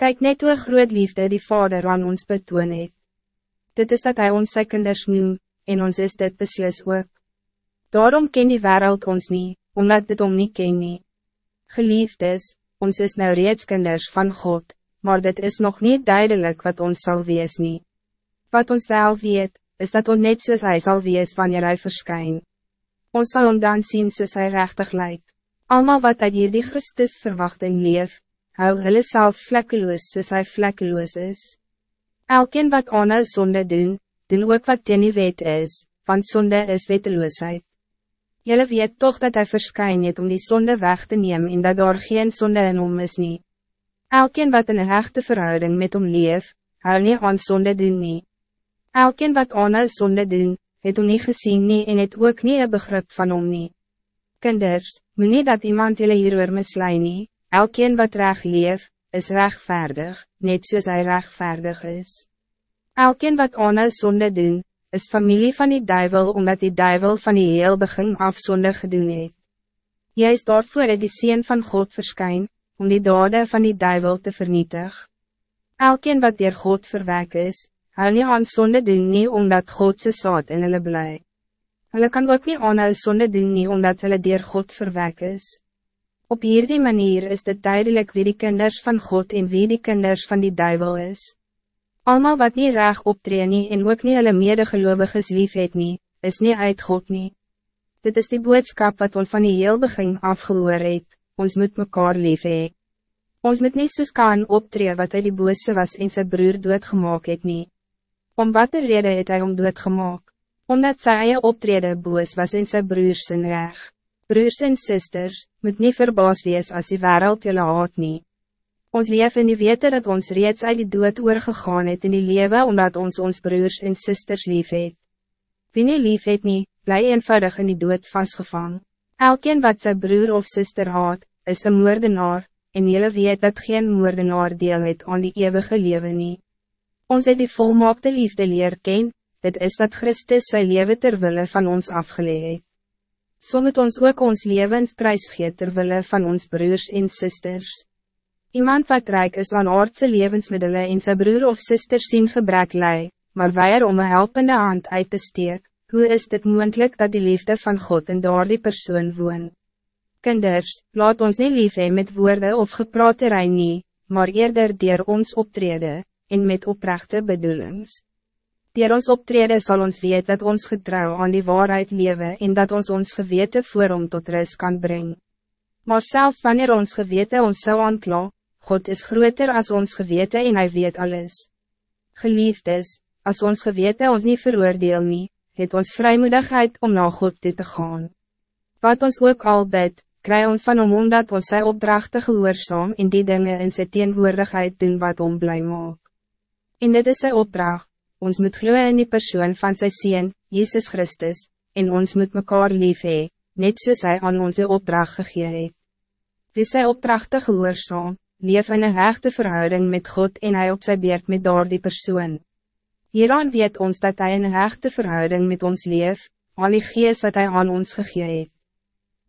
Kijk net hoe groot liefde die Vader aan ons betoon het. Dit is dat hij ons sy kinders noem, en ons is dit beslis ook. Daarom ken die wereld ons niet, omdat dit om niet ken nie. Geliefdes, ons is nou reeds kinders van God, maar dit is nog niet duidelijk wat ons zal wees nie. Wat ons wel weet, is dat ons net soos hy sal wees wanneer hy verskyn. Ons zal om dan zien soos hy rechtig lyk. Almal wat uit hierdie Christus verwachting leef, hou hulle self vlekkeloos soos hy vlekkeloos is. Elkeen wat aanhou sonde doen, doen ook wat teen die wet is, want sonde is wetteloosheid. Jullie weet toch dat hij verskyn het om die zonde weg te nemen en dat daar geen zonde in hom is nie. Elkeen wat in een hechte verhouding met hom leef, hou nie aan zonde doen nie. Elkeen wat aan een zonde doen, het hom nie gezien nie en het ook nie een begrip van hom nie. Kinders, moet nie dat iemand jullie hieroor mislui nie, elkeen wat reg leef, is rechtvaardig, net soos hy rechtvaardig is. Elkeen wat een zonde doen, is familie van die duivel omdat die duivel van die heel begin af zonde gedoen het. Jy is daarvoor die Seen van God verskyn, om die dade van die duivel te vernietig. Elkeen wat dier God verwek is, hou nie aan sonde doen nie omdat Godse saad in hulle bly. Hulle kan ook nie aanhou sonde doen nie omdat hulle dier God verwek is. Op hierdie manier is dit duidelijk wie die kinders van God en wie die kinders van die duivel is. Almal wat niet reg optree nie en ook nie hulle medegeloviges lief het nie, is nie uit God nie. Dit is die boodskap wat ons van die heel begin afgehoor het, ons moet mekaar lief hee. Ons moet nie soos kan optree wat hij die bose was en zijn broer doodgemaak het nie. Om wat de rede het hy om doodgemaak? Omdat sy eie optrede boos was in zijn broers zijn reg. Broers en sisters, moet niet verbaas wees als die wereld jullie haat nie. Ons leef in die wete dat ons reeds uit die dood oorgegaan het in die lewe omdat ons ons broers en sisters lief het. Wie nie lief het nie, bly eenvoudig in die dood vastgevang. Elkeen wat zijn broer of sister haat, is een moordenaar, en jylle weet dat geen moordenaar deel het aan die eeuwige leven nie. Ons het die volmaakte liefde leer ken, dit is dat Christus sy leven terwille van ons afgeleid. So moet ons ook ons levens prijsgeet terwille van ons broers en sisters. Iemand wat rijk is aan aardse levensmiddelen en zijn broer of zuster zien gebrek lei, maar weier om een helpende hand uit te steek, hoe is dit moeilijk dat die liefde van God in die persoon woon? Kinders, laat ons niet lief met woorden of gepraterij nie, maar eerder dier ons optreden, en met oprechte bedoelings. Dier ons optreden zal ons weet dat ons getrouw aan die waarheid leven en dat ons ons gewete voor om tot rust kan brengen. Maar zelfs wanneer ons gewete ons zou aankla, God is groter als ons gewete en hij weet alles. Geliefdes, als ons gewete ons niet veroordeel nie, het ons vrijmoedigheid om naar God toe te gaan. Wat ons ook al bid, kry ons van hom omdat ons sy opdrachte gehoorzaam in die dingen in sy teenwoordigheid doen wat om blij maak. En dit is sy opdracht, ons moet gloeien in die persoon van sy Seen, Jezus Christus, en ons moet mekaar lief hee, net soos hy aan onze opdracht gegee het. Wie sy opdrachte gehoorzaam, leef in een hechte verhouding met God en hij op zijn beurt met door die persoon. Hieraan weet ons dat hij een hechte verhouding met ons leef, al die geest wat hij aan ons gegeven.